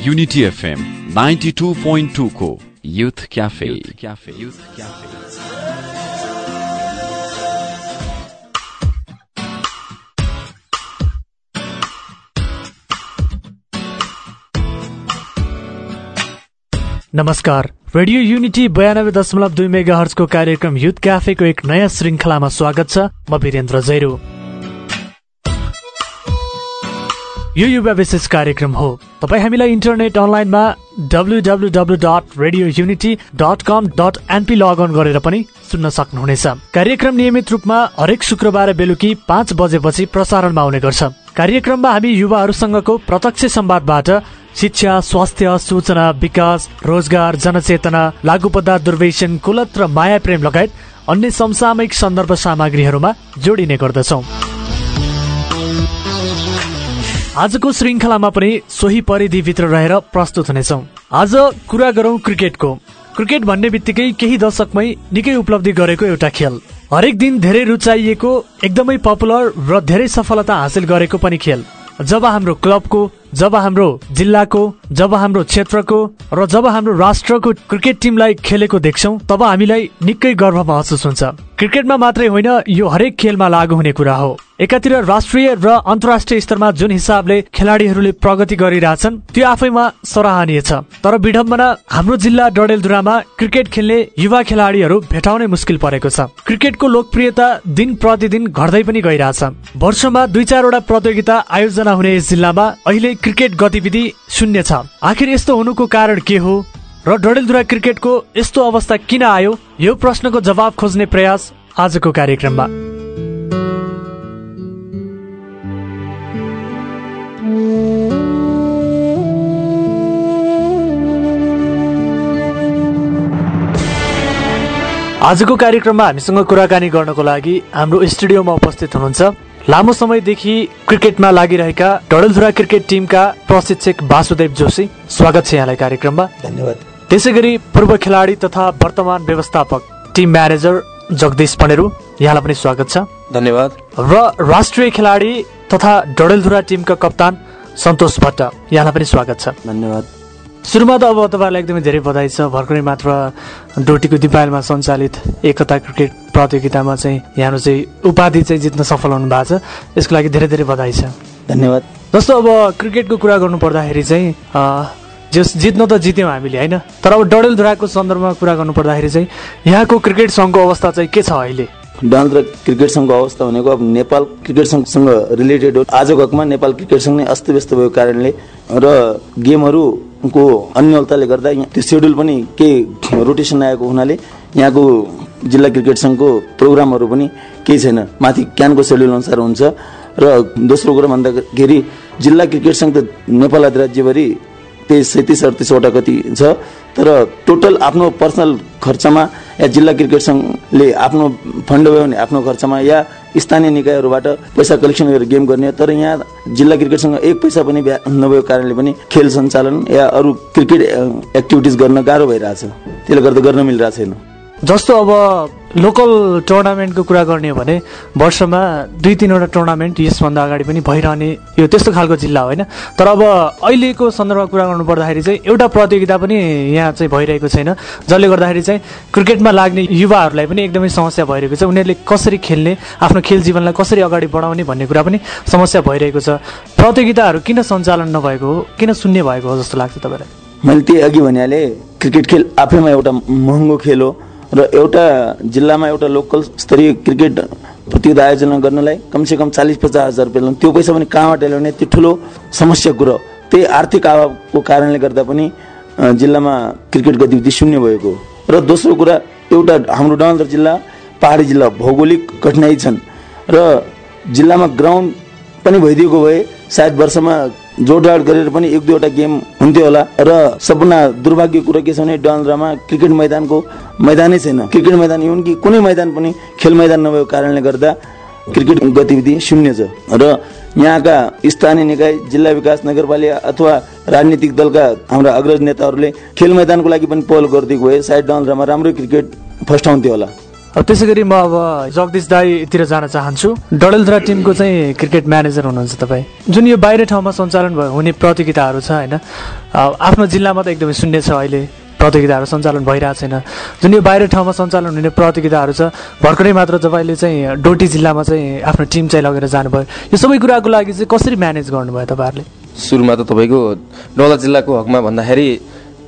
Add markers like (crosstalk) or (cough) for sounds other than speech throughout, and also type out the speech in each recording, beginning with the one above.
Unity FM ninety two point two को youth cafe cafe youth cafe नमस्कार। Radio Unity बयानब्बे दशमलव दुई मेगा हर्चको कार्यक्रम युथ क्याफेको एक नयाँ श्रृङ्खलामा स्वागत छ। म वीरेन्द्र जैरो। यो युवा विशेष कार्यक्रम हो। तपाईँ हामीलाई इन्टरनेट अनलाइनमा W dot radio Unity dot com dot NP गरेर पनि सुन्न सक्नुहुनेछ। कार्यक्रम नियमित रूपमा हरेक शुक्रबार बेलुकी पाँच बजेपछि प्रसारणमा आउने गर्छ। कार्यक्रममा हामी युवाहरूसँगको प्रत्यक्ष संवादबाट शिक्षा स्वास्थ्य सूचना विकास रोजगार जनचेतना लागुपदा दुर्वेशन कुलत र माया प्रेम लगायत अन्य समसामयिक सन्दर्भ सामग्रीहरूमा जोडिने गर्दछौँ। आजको श्रृङ्खलामा पनि सोही परिधिभित्र रहेर प्रस्तुत हुनेछौँ। आज कुरा गरौँ क्रिकेटको। क्रिकेट भन्ने बित्तिकै केही दशकमै निकै उपलब्धि गरेको एउटा खेल। हरेक दिन धेरै रुचाइएको एकदमै पपुलर र धेरै सफलता हासिल गरेको पनि खेल। जब हाम्रो क्लबको जब हाम्रो जिल्लाको जब हाम्रो क्षेत्रको र जब हाम्रो राष्ट्रको क्रिकेट टिमलाई खेलेको देख्छौँ तब हामीलाई निकै गर्व महसुस हुन्छ। क्रिकेटमा मात्रै होइन यो हरेक खेलमा लागू हुने कुरा हो। एकातिर राष्ट्रिय र अन्तर्राष्ट्रिय स्तरमा जुन हिसाबले खेलाडीहरूले प्रगति गरिरहेछन् त्यो आफैमा सराहनीय छ। तर विडम्बना हाम्रो जिल्ला डडेलधुरामा क्रिकेट खेल्ने युवा खेलाडीहरू भेटाउनै मुस्किल परेको छ। क्रिकेटको लोकप्रियता दिन प्रतिदिन घट्दै पनि गइरहेछ। वर्षमा दुई चारवटा प्रतियोगिता आयोजना हुने यस जिल्लामा अहिले क्रिकेट गतिविधि शून्य छ। आखिर यस्तो हुनुको कारण के हो? र डडेलधुरा क्रिकेटको यस्तो अवस्था किन आयो? यो प्रश्नको जवाब खोज्ने प्रयास आजको कार्यक्रममा। आजको कार्यक्रममा हामीसँग कुराकानी गर्नको लागि हाम्रो स्टुडियोमा उपस्थित हुनुहुन्छ लामो समयदेखि क्रिकेटमा लागिरहेका डडेलधुरा क्रिकेट टिमका प्रशिक्षक वासुदेव जोशी स्वागत छ यहाँलाई कार्यक्रममा। धन्यवाद। त्यसै गरी पूर्व खेलाडी तथा वर्तमान व्यवस्थापक टिम म्यानेजर जगदीश पनेरू यहाँलाई पनि स्वागत छ। धन्यवाद। र राष्ट्रिय खेलाडी तथा डडेलधुरा टिमका कप्तान सन्तोष भट्ट यहाँलाई पनि स्वागत छ। धन्यवाद। सुरुमा त अब तपाईँलाई एकदमै धेरै बधाई छ। भर्खरै मात्र डोटीको दिपायलमा सञ्चालित एकता क्रिकेट प्रतियोगितामा चाहिँ यहाँहरू चाहिँ उपाधि चाहिँ जित्न सफल हुनु भएको छ। यसको लागि धेरै धेरै बधाई छ। धन्यवाद। जस्तो अब क्रिकेटको कुरा गर्नु पर्दाखेरि चाहिँ जस जित्न त जित्यौँ हामीले होइन? तर अब डडेलधुराको सन्दर्भमा कुरा गर्नु पर्दाखेरि चाहिँ यहाँको क्रिकेट सङ्घको अवस्था चाहिँ के छ अहिले? डान्स क्रिकेट सङ्घको अवस्था भनेको अब नेपाल क्रिकेट सङ्घसँग रिलेटेड हो। आजको हकमा नेपाल क्रिकेट सङ्घ नै अस्तव्यस्त भएको कारणले र गेमहरूको अन्यलताले गर्दा त्यो सेड्युल पनि केही रोटेसन आएको हुनाले यहाँको जिल्ला क्रिकेट सङ्घको प्रोग्रामहरू पनि केही छैन। माथि क्यानको सेड्युल अनुसार हुन्छ र दोस्रो कुरो भन्दाखेरि जिल्ला क्रिकेट सङ्घ त नेपाल राज्यभरि तेइस सैतिस अडतिसवटा कति छ। तर टोटल आफ्नो पर्सनल खर्चमा या जिल्ला क्रिकेट सङ्घले आफ्नो फन्ड भयो भने आफ्नो खर्चमा या स्थानीय निकायहरूबाट पैसा कलेक्सन गरेर गेम गर्ने तर यहाँ जिल्ला क्रिकेट सङ्घ एक पैसा पनि नभएको कारणले पनि खेल सञ्चालन या अरू क्रिकेट एक्टिभिटिज गर्न गाह्रो भइरहेछ। त्यसले गर्दा गर्न मिलिरहेको छैन जस्तो अब लोकल टुर्नामेन्टको कुरा गर्ने हो भने वर्षमा दुई तिनवटा टुर्नामेन्ट यसभन्दा अगाडि पनि भइरहने यो त्यस्तो खालको जिल्ला होइन। तर अब अहिलेको सन्दर्भमा कुरा गर्नु पर्दाखेरि चाहिँ एउटा प्रतियोगिता पनि यहाँ चाहिँ भइरहेको छैन जसले गर्दाखेरि चाहिँ क्रिकेटमा लाग्ने युवाहरूलाई पनि एकदमै समस्या भइरहेको छ। उनीहरूले कसरी खेल्ने आफ्नो खेल जीवनलाई कसरी अगाडि बढाउने भन्ने कुरा पनि समस्या भइरहेको छ। प्रतियोगिताहरू किन सञ्चालन नभएको हो किन शून्य भएको हो जस्तो लाग्छ तपाईँलाई? मैले त्यही अघि भनिहालेँ क्रिकेट खेल आफैमा एउटा महँगो खेल हो। र एउटा जिल्लामा एउटा लोकल स्तरीय क्रिकेट प्रतियोगिता आयोजना गर्नलाई कमसेकम चालिस पचास हजार रुपियाँ त्यो पैसा पनि कहाँबाट ल्याउने? त्यो ठुलो समस्या कुरो। त्यही आर्थिक अभावको कारणले गर्दा पनि जिल्लामा क्रिकेट गतिविधि शून्य भएको र दोस्रो कुरा एउटा हाम्रो डलधर जिल्ला पहाडी जिल्ला भौगोलिक कठिनाइ छन्। र जिल्लामा ग्राउन्ड पनि भइदिएको भए सायद वर्षमा जोडजाड गरेर पनि एक दुईवटा गेम हुन्थ्यो होला। र सबभन्दा दुर्भाग्य कुरो के छ भने डलधरामा क्रिकेट मैदानको मैदानै छैन। क्रिकेट मैदान इभन कि कुनै मैदान पनि खेल मैदान नभएको कारणले गर्दा क्रिकेट गतिविधि शून्य छ। र यहाँका स्थानीय निकाय जिल्ला विकास नगरपालिका अथवा राजनीतिक दलका हाम्रा अग्रज नेताहरूले खेल मैदानको लागि पनि पहल गरिदिएको भए सायद डलधरामा राम्रो क्रिकेट फस्टाउँथ्यो होला। त्यसै गरी म अब जगदीश दाईतिर जान चाहन्छु। डडेलधुरा टिमको चाहिँ क्रिकेट म्यानेजर हुनुहुन्छ तपाईँ। जुन यो बाहिर ठाउँमा सञ्चालन भयो हुने प्रतियोगिताहरू छ होइन? आफ्नो जिल्लामा त एकदमै शून्य छ अहिले प्रतियोगिताहरू सञ्चालन भइरहेको छैन। जुन यो बाहिर ठाउँमा सञ्चालन हुने प्रतियोगिताहरू छ भर्खरै मात्र तपाईँले चाहिँ डोटी जिल्लामा चाहिँ आफ्नो टिम चाहिँ लगेर जानुभयो। यो सबै कुराको लागि चाहिँ कसरी म्यानेज गर्नुभयो तपाईँहरूले? सुरुमा त तपाईँको डोला जिल्लाको हकमा भन्दाखेरि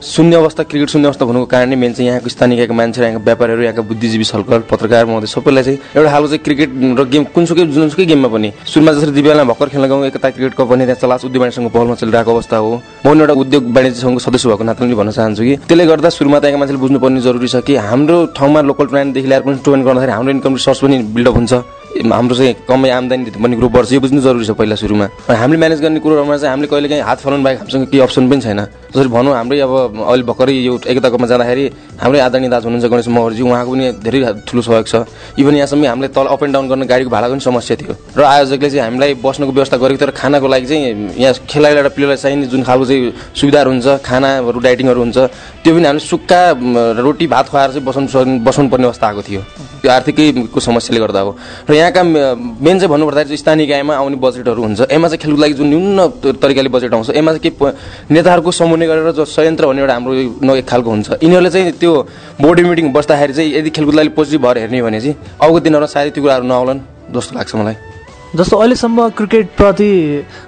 शून्य अवस्था क्रिकेट शून्य अवस्था हुनुको कारण नै मेन चाहिँ यहाँको स्थानीय यहाँको मान्छेहरू यहाँको व्यापारीहरू यहाँका बुद्धिजीवी सलकर पत्रकार महोदय सबैलाई चाहिँ एउटा खालको चाहिँ क्रिकेट र गेम कुनसुकै जुनसुकै गेममा पनि। सुरुमा जसरी दिव्यालाई भर्खर खेल्न गयौँ एकता क्रिकेट कप भने त्यहाँ चलास उद्योग वाणिज्य सङ्घको पहलमा चलिरहेको अवस्था हो। म पनि एउटा उद्योग वाणिज्य सङ्घको सदस्य भएको नाताले पनि भन्न चाहन्छु कि त्यसले गर्दा सुरुमा त यहाँका मान्छेले बुझ्नुपर्ने जरुरी छ कि हाम्रो ठाउँमा लोकल टुर्नामेन्टदेखि ल्याएर पनि टुर्नामेन्ट गर्दाखेरि हाम्रो इन्कम सोर्स पनि बिल्डअप हुन्छ। हाम्रो चाहिँ कमै आम्दानी भन्ने कुरो बढ्छ यो बुझ्नु जरुरी छ पहिला सुरुमा। हामीले म्यानेज गर्ने कुरोहरूमा चाहिँ हामीले कहिले काहीँ हात फलाउनु बाहेक हामीसँग केही अप्सन पनि छैन। जसरी भनौँ हाम्रै अब अहिले भर्खरै यो एकता कपमा जाँदाखेरि हाम्रै आदरणीय दाजु हुनुहुन्छ गणेश महरजी उहाँको पनि धेरै ठुलो सहयोग छ। इभन यहाँसम्म हामीले तल अप एन्ड डाउन गर्ने गाडीको भाडाको पनि समस्या थियो। र आयोजकले चाहिँ हामीलाई बस्नुको व्यवस्था गरेको थियो र खानाको लागि चाहिँ यहाँ खेलाडीलाई र प्लेयरलाई चाहिने जुन खालको चाहिँ सुविधाहरू हुन्छ खानाहरू डाइटिङहरू हुन्छ त्यो पनि हामीले सुक्खा रोटी भात खुवाएर चाहिँ बसाउनु बसाउनु पर्ने अवस्था आएको थियो। त्यो आर्थिकैको समस्याले गर्दा हो। र यहाँका मेन चाहिँ भन्नुपर्दाखेरि चाहिँ स्थानीय गायमा आउने बजेटहरू हुन्छ। यसमा चाहिँ खेलकुदको लागि जुन न्यून तरिकाले बजेट आउँछ यसमा चाहिँ के नेताहरूको समन्वय गरेर जो संयन्त्र भन्ने एउटा हाम्रो यो एक खालको हुन्छ। यिनीहरूले चाहिँ त्यो बोर्ड मिटिङ बस्दाखेरि चाहिँ यदि खेलकुदलाई पोजिटिभ भएर हेर्ने भने चाहिँ अबको दिनहरूमा सायद त्यो कुराहरू नआउलान् जस्तो लाग्छ मलाई। जस्तो अहिलेसम्म क्रिकेटप्रति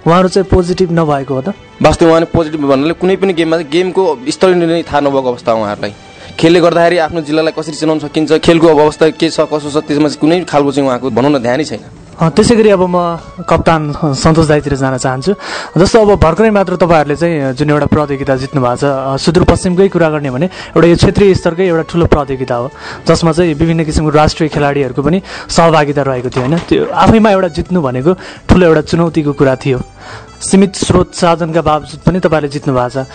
उहाँहरू चाहिँ पोजिटिभ नभएको हो त? वास्तवमा उहाँले पोजिटिभ भन्नाले कुनै पनि गेममा चाहिँ गेमको स्तर नै थाहा नभएको अवस्था उहाँहरूलाई। खेलले गर्दाखेरि आफ्नो जिल्लालाई कसरी चलाउन सकिन्छ खेलको अब अवस्था के छ कसो छ त्यसमा चाहिँ कुनै खालको चाहिँ उहाँको भनौँ न ध्यानै छैन। त्यसै गरी अब म कप्तान सन्तोष दाईतिर जान चाहन्छु। जस्तो अब भर्खरै मात्र तपाईँहरूले चाहिँ जुन एउटा प्रतियोगिता जित्नु भएको छ सुदूरपश्चिमकै कुरा गर्ने भने एउटा यो क्षेत्रीय स्तरकै एउटा ठुलो प्रतियोगिता हो जसमा चाहिँ विभिन्न किसिमको राष्ट्रिय खेलाडीहरूको पनि सहभागिता रहेको थियो होइन? त्यो आफैमा एउटा जित्नु भनेको ठुलो एउटा चुनौतीको कुरा थियो। सीमित स्रोत साधनका बावजुद पनि तपाईँले जित्नु भएको छ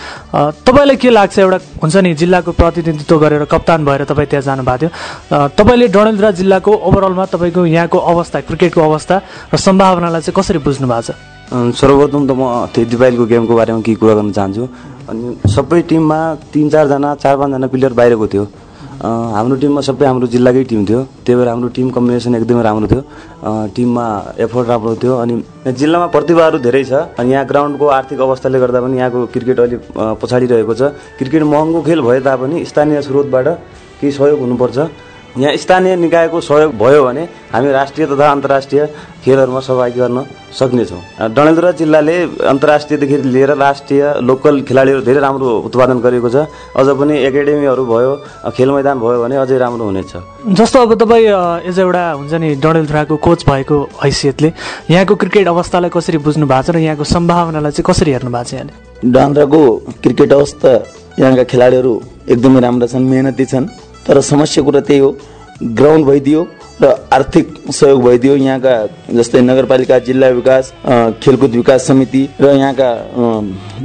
तपाईँलाई के लाग्छ एउटा हुन्छ नि जिल्लाको प्रतिनिधित्व गरेर कप्तान भएर तपाईँ त्यहाँ जानुभएको थियो। तपाईँले डडेलधुरा जिल्लाको ओभरअलमा तपाईँको यहाँको अवस्था क्रिकेटको अवस्था र सम्भावनालाई चाहिँ कसरी बुझ्नु भएको छ सर्वप्रथम त म त्यो दिपाइलको गेमको बारेमा केही कुरा गर्न चाहन्छु। अनि सबै टिममा तिन चारजना चार पाँचजना प्लेयर बाहिरको थियो। हाम्रो टिममा सबै हाम्रो जिल्लाकै टिम थियो। त्यही भएर हाम्रो टिम कम्बिनेसन एकदमै राम्रो थियो। टिममा एफोर्ट राम्रो थियो अनि जिल्लामा प्रतिभाहरू धेरै छ अनि यहाँ ग्राउन्डको आर्थिक अवस्थाले गर्दा पनि यहाँको क्रिकेट अलिक पछाडि रहेको छ। क्रिकेट महँगो खेल भए तापनि स्थानीय स्रोतबाट केही सहयोग हुनुपर्छ। यहाँ स्थानीय निकायको सहयोग भयो भने हामी राष्ट्रिय तथा अन्तर्राष्ट्रिय खेलहरूमा सहभागी गर्न सक्नेछौँ। डडेलधुरा जिल्लाले अन्तर्राष्ट्रियदेखि लिएर राष्ट्रिय लोकल खेलाडीहरू धेरै राम्रो उत्पादन गरेको छ। अझ पनि एकाडेमीहरू भयो खेल मैदान भयो भने अझै राम्रो हुनेछ। जस्तो अब तपाईँ एज एउटा हुन्छ नि डडेलधुराको कोच भएको हैसियतले यहाँको क्रिकेट अवस्थालाई कसरी बुझ्नु भएको छ र यहाँको सम्भावनालाई चाहिँ कसरी हेर्नु भएको छ यहाँले? डान्द्राको क्रिकेट अवस्था यहाँका खेलाडीहरू एकदमै राम्रा छन् मेहनती छन्। तर समस्या कुरा त्यही हो। ग्राउन्ड भइदियो र आर्थिक सहयोग भइदियो। यहाँका जस्तै नगरपालिका जिल्ला विकास खेलकुद विकास समिति र यहाँका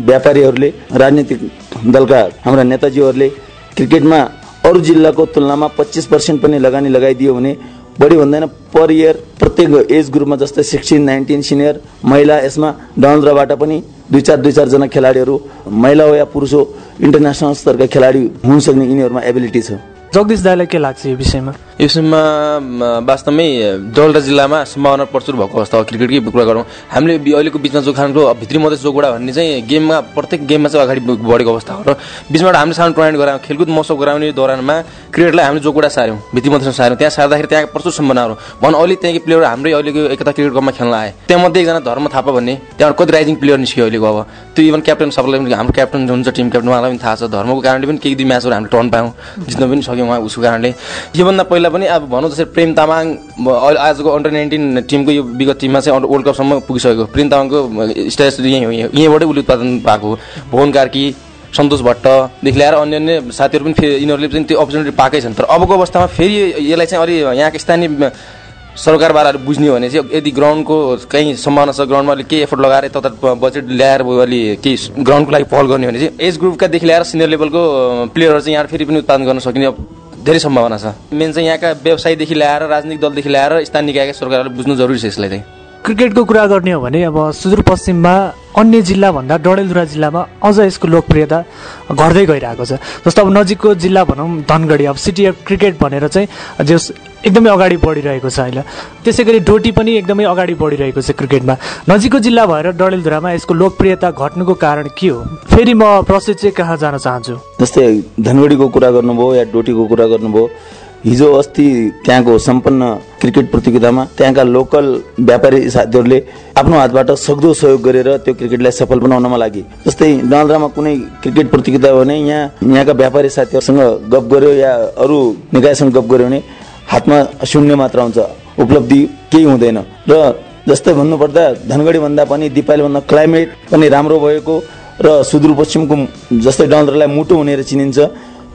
व्यापारीहरूले राजनीतिक दलका हाम्रा नेताजीहरूले क्रिकेटमा अरू जिल्लाको तुलनामा पच्चिस पर्सेन्ट पनि लगानी लगाइदियो भने बढी भन्दैन। पर इयर प्रत्येक एज ग्रुपमा जस्तै सिक्सटिन नाइन्टिन सिनियर महिला यसमा डनद्राबाट पनि दुई चार दुई चारजना खेलाडीहरू महिला हो या पुरुष हो इन्टरनेसनल स्तरका खेलाडी हुन सक्ने यिनीहरूमा एबिलिटी छ। जगदीश दाईलाई के लाग्छ यो विषयमा? यो विषयमा म, वास्तवमै डलडा जिल्लामा सम्भावना प्रचुर भएको अवस्था हो क्रिकेटकै कुरा गरौँ। हामीले अहिलेको बिचमा जोखानको भित्री मधेस जोगुडा भन्ने चाहिँ गेममा प्रत्येक गेममा चाहिँ अगाडि बढेको अवस्था हो र बिचबाट हामीले सानो टुर्नामेन्ट गरायौँ। खेलकुद महोत्सव गराउने दौरानमा क्रिकेटलाई हामीले जोगुडा सार्यौँ भित्री मधेसमा सार्यौँ त्यहाँ सार्दाखेरि त्यहाँ प्रचुर सम्भावनाहरू भनौँ अहिले त्यहाँको प्लेयर हाम्रै अहिलेको एकता क्रिकेट कपमा खेल्न आए। त्यहाँमध्ये एकजना धर्म थापा भन्ने त्यहाँबाट कति राइजिङ प्लेयर निस्क्यो अहिलेको अब। त्यो इभन क्याप्टन सबैलाई पनि हाम्रो क्याप्टन हुन्छ टिम क्याप्टन उहाँलाई पनि थाहा छ। धर्मको कारणले पनि केही दुई म्याचहरू हामीले टर्न पायौँ। जित्न पनि सक्यौँ उहाँ उसको कारणले। योभन्दा पहिला पनि अब भनौँ जस्तै प्रेम तामाङ आजको अन्डर नाइन्टिन टिमको यो विगत टिममा चाहिँ वर्ल्ड कपसम्म पुगिसकेको प्रेम तामाङको स्टेज यहीँ यहीँबाटै उसले उत्पादन भएको भुवन कार्की सन्तोष भट्टदेखि लिएर अन्य अन्य साथीहरू पनि फेरि यिनीहरूले पनि त्यो अपर्च्युनिटी पाएकै छन्। तर अबको अवस्थामा फेरि यसलाई चाहिँ अलि यहाँको स्थानीय सरकारवालाहरू बुझ्ने हो भने चाहिँ यदि ग्राउन्डको कहीँ सम्भावना छ ग्राउन्डमा अलिक केही एफोर्ट लगाएर यता बजेट ल्याएर अलि केही ग्राउन्डको लागि पहल गर्ने भने चाहिँ एज ग्रुपकादेखि लिएर सिनियर लेभलको प्लेयरहरू चाहिँ यहाँ फेरि पनि उत्पादन गर्न सकिने धेरै सम्भावना छ। मेन चाहिँ यहाँका व्यवसायदेखि ल्याएर राजनीतिक दलदेखि ल्याएर स्थानीय निकायका सरकारहरूले बुझ्नु जरुरी छ यसलाई चाहिँ। क्रिकेटको कुरा गर्ने हो भने अब सुदूरपश्चिममा अन्य जिल्लाभन्दा डडेलधुरा जिल्लामा अझ यसको लोकप्रियता घट्दै गइरहेको छ। जस्तो अब नजिकको जिल्ला भनौँ धनगढी। अब सिटी अफ क्रिकेट भनेर चाहिँ जस एकदमै अगाडि बढिरहेको छ अहिले। त्यसै गरी डोटी पनि एकदमै अगाडि बढिरहेको छ क्रिकेटमा। नजिकको जिल्ला भएर डडेलधुरामा यसको लोकप्रियता घट्नुको कारण के हो? फेरि म चाहिँ कहाँ जान चाहन्छु? जस्तै धनगढीको कुरा गर्नुभयो या डोटीको कुरा गर्नुभयो हिजो अस्ति त्यहाँको सम्पन्न क्रिकेट प्रतियोगितामा त्यहाँका लोकल व्यापारी साथीहरूले आफ्नो हातबाट सक्दो सहयोग गरेर त्यो क्रिकेटलाई सफल बनाउनमा लागि। जस्तै डलद्रामा कुनै क्रिकेट प्रतियोगिता हो भने यहाँ यहाँका व्यापारी साथीहरूसँग गफ गर्यो या अरू निकायसँग गफ गर्यो भने हातमा शून्य मात्र हुन्छ उपलब्धि केही हुँदैन। र जस्तै भन्नुपर्दा धनगढी भन्दा पनि दिपावली भन्दा क्लाइमेट पनि राम्रो भएको र सुदूरपश्चिमको जस्तै डलद्रालाई मुटु भनेर चिनिन्छ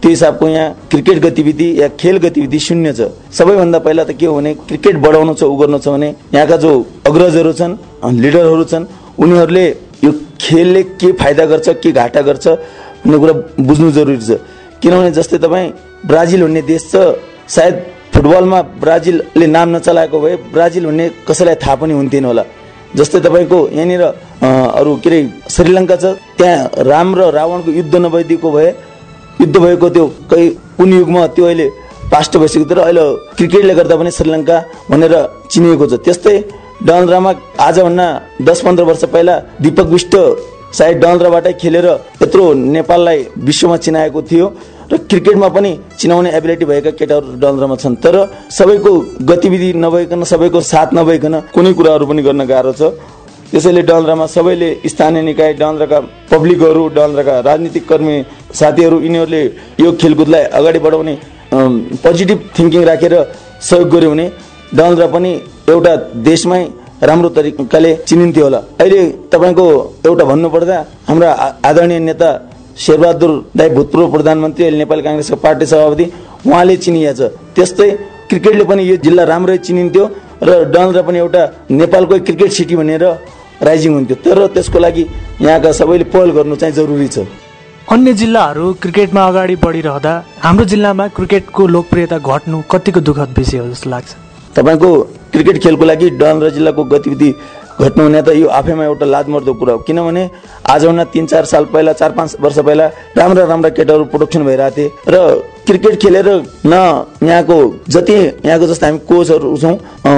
त्यो हिसाबको यहाँ क्रिकेट गतिविधि या खेल गतिविधि शून्य छ। सबैभन्दा पहिला त के हो भने क्रिकेट बढाउनु छ उ गर्नु छ भने यहाँका जो अग्रजहरू छन् लिडरहरू छन् उनीहरूले यो खेलले के फाइदा गर्छ के घाटा गर्छ भन्ने कुरा बुझ्नु जरुरी छ। किनभने जस्तै तपाईँ ब्राजिल भन्ने देश छ सायद फुटबलमा ब्राजिलले नाम नचलाएको भए ब्राजिल भन्ने कसैलाई थाहा पनि हुन्थेन होला। जस्तै तपाईँको यहाँनिर अरू के अरे श्रीलङ्का छ त्यहाँ राम र रावणको युद्ध नभइदिएको भए युद्ध भएको त्यो कहीँ कुन युगमा त्यो अहिले पास्ट थियो र अहिले क्रिकेटले गर्दा पनि श्रीलङ्का भनेर चिनिएको छ। त्यस्तै डनद्रामा आजभन्दा दस पन्ध्र वर्ष पहिला दिपक विष्ट सायद डनद्राबाटै खेलेर यत्रो नेपाललाई विश्वमा चिनाएको थियो र क्रिकेटमा पनि चिनाउने एबिलिटी भएका केटाहरू डनद्रामा छन्। तर सबैको गतिविधि नभइकन सबैको साथ नभइकन कुनै कुराहरू पनि गर्न गाह्रो छ। त्यसैले डलरामा सबैले स्थानीय निकाय डलराका पब्लिकहरू डलराका राजनीतिक कर्मी साथीहरू यिनीहरूले यो खेलकुदलाई अगाडि बढाउने पोजिटिभ थिङ्किङ राखेर सहयोग गर्यो भने डलरा पनि एउटा देशमै राम्रो तरिकाले चिनिन्थ्यो होला। अहिले तपाईँको एउटा भन्नुपर्दा हाम्रा आदरणीय नेता शेरबहादुर दाई भूतपूर्व प्रधानमन्त्री अहिले नेपाली काङ्ग्रेसको पार्टी सभापति उहाँले चिनिया छ। त्यस्तै क्रिकेटले पनि यो जिल्ला राम्रै चिनिन्थ्यो र डलरा पनि एउटा नेपालकै क्रिकेट सिटी भनेर राइजिङ हुन्थ्यो तर त्यसको लागि यहाँका सबैले पहल गर्नु चाहिँ जरुरी छ। अन्य जिल्लाहरू क्रिकेटमा अगाडि बढिरहँदा हाम्रो जिल्लामा क्रिकेटको लोकप्रियता घट्नु कतिको दुःखद विषय हो जस्तो लाग्छ। तपाईँको क्रिकेट खेलको लागि डलरा जिल्लाको गतिविधि घट्नु हुने त यो आफैमा एउटा लाजमर्दो कुरा हो। किनभने आजभन्दा तिन चार साल पहिला चार पाँच वर्ष पहिला राम्रा राम्रा केटाहरू प्रोडक्सन भइरहेको थिए र क्रिकेट खेलेर न यहाँको जति यहाँको जस्तो हामी कोचहरू छौँ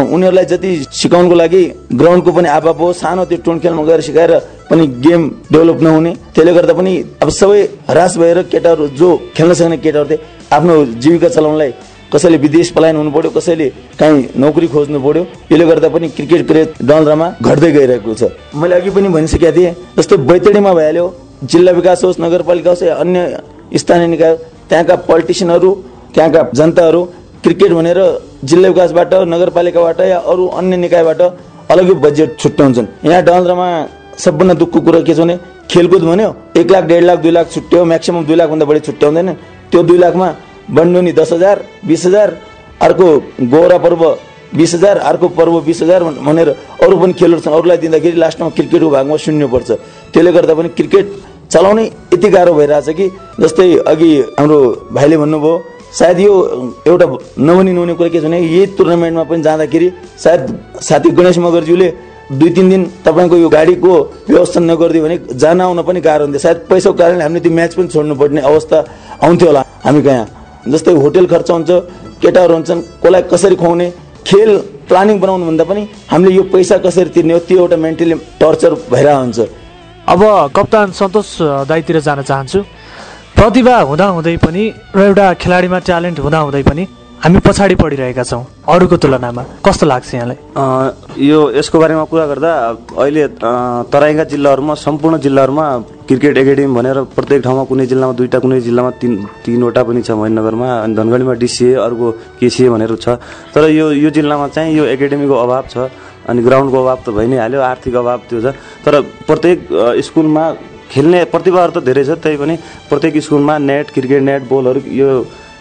उनीहरूलाई जति सिकाउनुको लागि ग्राउन्डको पनि अभाव हो। सानो त्यो टुन खेलमा गएर सिकाएर पनि गेम डेभलप नहुने। त्यसले गर्दा पनि अब सबै हरास भएर केटाहरू जो खेल्न सक्ने केटाहरू थिए आफ्नो जीविका चलाउनलाई कसैले विदेश पलायन हुनु पर्यो कसैले काहीँ नोकरी खोज्नु पर्यो यसले गर्दा पनि क्रिकेट क्रेज डलरामा घट्दै गइरहेको छ। मैले अघि पनि भनिसकेका थिएँ जस्तो बैतडीमा भइहाल्यो जिल्ला विकास होस् नगरपालिका होस् या अन्य स्थानीय निकाय त्यहाँका पोलिटिसियनहरू त्यहाँका जनताहरू क्रिकेट भनेर जिल्ला विकासबाट नगरपालिकाबाट या अरू अन्य निकायबाट अलग्गै बजेट छुट्याउँछन्। यहाँ डलरामा सबभन्दा दुःखको कुरो के छ भने खेलकुद भन्यो एक लाख डेढ लाख दुई लाख छुट्यायो म्याक्सिमम् दुई लाखभन्दा बढी छुट्याउँदैन। त्यो दुई लाखमा बन्डोनी दस हजार बिस हजार अर्को गोरा पर्व बिस हजार अर्को पर्व बिस हजार भनेर अरू पनि खेलहरू छन् अरूलाई दिँदाखेरि लास्टमा क्रिकेटको भागमा शून्य पर्छ। त्यसले गर्दा पनि क्रिकेट चलाउनै यति गाह्रो भइरहेछ कि? जस्तै अघि हाम्रो भाइले भन्नुभयो सायद यो एउटा नभनी नहुने कुरा के छ भने यही टुर्नामेन्टमा पनि जाँदाखेरि सायद साथी गणेश मगरज्यूले दुई तिन दिन तपाईँको यो गाडीको व्यवस्था नगरिदियो भने जान आउन पनि गाह्रो हुन्थ्यो। सायद पैसाको कारणले हामीले त्यो म्याच पनि छोड्नु पर्ने अवस्था आउँथ्यो होला। हामी कहाँ? जस्तै होटेल खर्च हुन्छ केटाहरू हुन्छन् कसलाई कसरी खुवाउने खेल प्लानिङ बनाउनु भन्दा पनि हामीले यो पैसा कसरी तिर्ने हो त्यो एउटा मेन्टली टर्चर भइरहेको हुन्छ अब कप्तान सन्तोष दाईतिर जान चाहन्छु। प्रतिभा हुँदाहुँदै पनि र एउटा खेलाडीमा ट्यालेन्ट हुँदाहुँदै पनि हामी पछाडि पढिरहेका छौँ अरूको तुलनामा। कस्तो लाग्छ यहाँलाई? यो यसको बारेमा कुरा गर्दा अहिले तराईका जिल्लाहरूमा सम्पूर्ण जिल्लाहरूमा क्रिकेट एकाडेमी भनेर प्रत्येक ठाउँमा कुनै जिल्लामा दुईवटा कुनै जिल्लामा तिन तिनवटा पनि छ महेन्द्रनगरमा अनि धनगढीमा डिसिए अर्को केसिए भनेर छ। तर यो यो जिल्लामा चाहिँ यो एकाडेमीको अभाव छ। अनि ग्राउन्डको अभाव त भइ नै हाल्यो आर्थिक अभाव त्यो छ। तर प्रत्येक स्कुलमा खेल्ने प्रतिभाहरू त धेरै छ त्यही पनि प्रत्येक स्कुलमा नेट क्रिकेट नेट बलहरू यो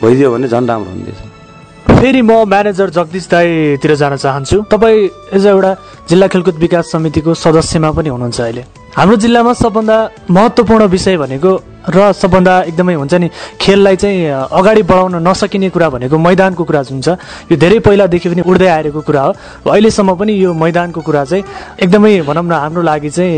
भइदियो भने झन् राम्रो हुन्थ्यो। फेरि म म्यानेजर जगदीश दाईतिर जान चाहन्छु। तपाईँ एज एउटा जिल्ला खेलकुद विकास समितिको सदस्यमा पनि हुनुहुन्छ अहिले। हाम्रो जिल्लामा सबभन्दा महत्त्वपूर्ण विषय भनेको र सबभन्दा एकदमै हुन्छ नि खेललाई चाहिँ अगाडि बढाउन नसकिने कुरा भनेको मैदानको कुरा जुन छ यो धेरै पहिलादेखि पनि उड्दै आएको कुरा हो। अहिलेसम्म पनि यो मैदानको कुरा चाहिँ एकदमै भनौँ न हाम्रो लागि चाहिँ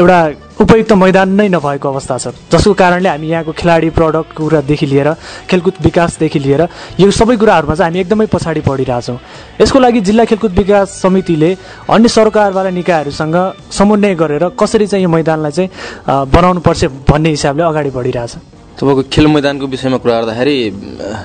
एउटा उपयुक्त मैदान नै नभएको अवस्था छ। जसको कारणले हामी यहाँको खेलाडी प्रडक्टको कुरादेखि लिएर खेलकुद विकासदेखि लिएर यो सबै कुराहरूमा चाहिँ हामी एकदमै पछाडि पढिरहेछौँ यसको लागि जिल्ला खेलकुद विकास समितिले अन्य सरकारवाला निकायहरूसँग समन्वय गरेर कसरी चाहिँ यो मैदानलाई चाहिँ अ, बनाउनु पर्छ भन्ने हिसाबले अगाडि बढिरहेछ। तपाईँको खेल मैदानको विषयमा कुरा गर्दाखेरि